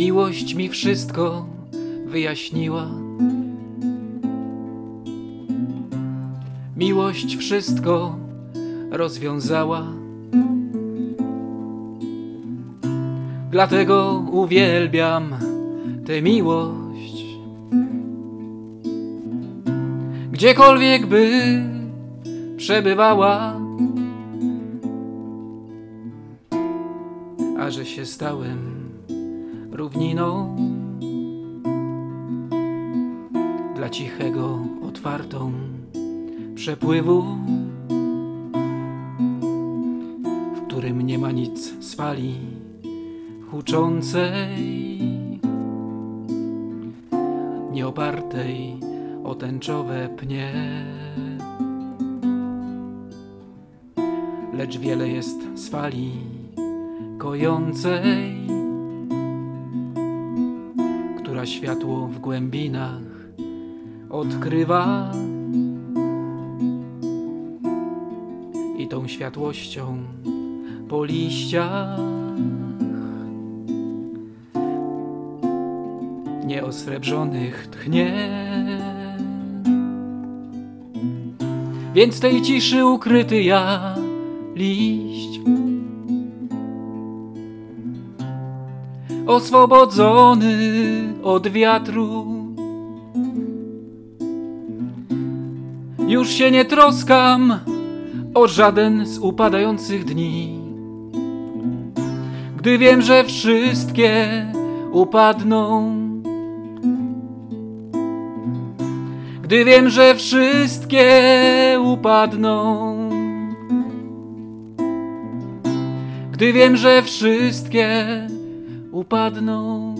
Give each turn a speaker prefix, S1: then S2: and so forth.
S1: Miłość mi wszystko wyjaśniła. Miłość wszystko rozwiązała. Dlatego uwielbiam tę miłość. Gdziekolwiek by przebywała, a że się stałem równiną dla cichego, otwartą przepływu, w którym nie ma nic z fali huczącej, nieopartej o tęczowe pnie. Lecz wiele jest z fali kojącej, światło w głębinach odkrywa. I tą światłością po liściach nieosrebrzonych tchnie. Więc tej ciszy ukryty ja liść oswobodzony od wiatru. Już się nie troskam o żaden z upadających dni, gdy wiem, że wszystkie upadną. Gdy wiem, że wszystkie upadną. Gdy wiem, że wszystkie upadną.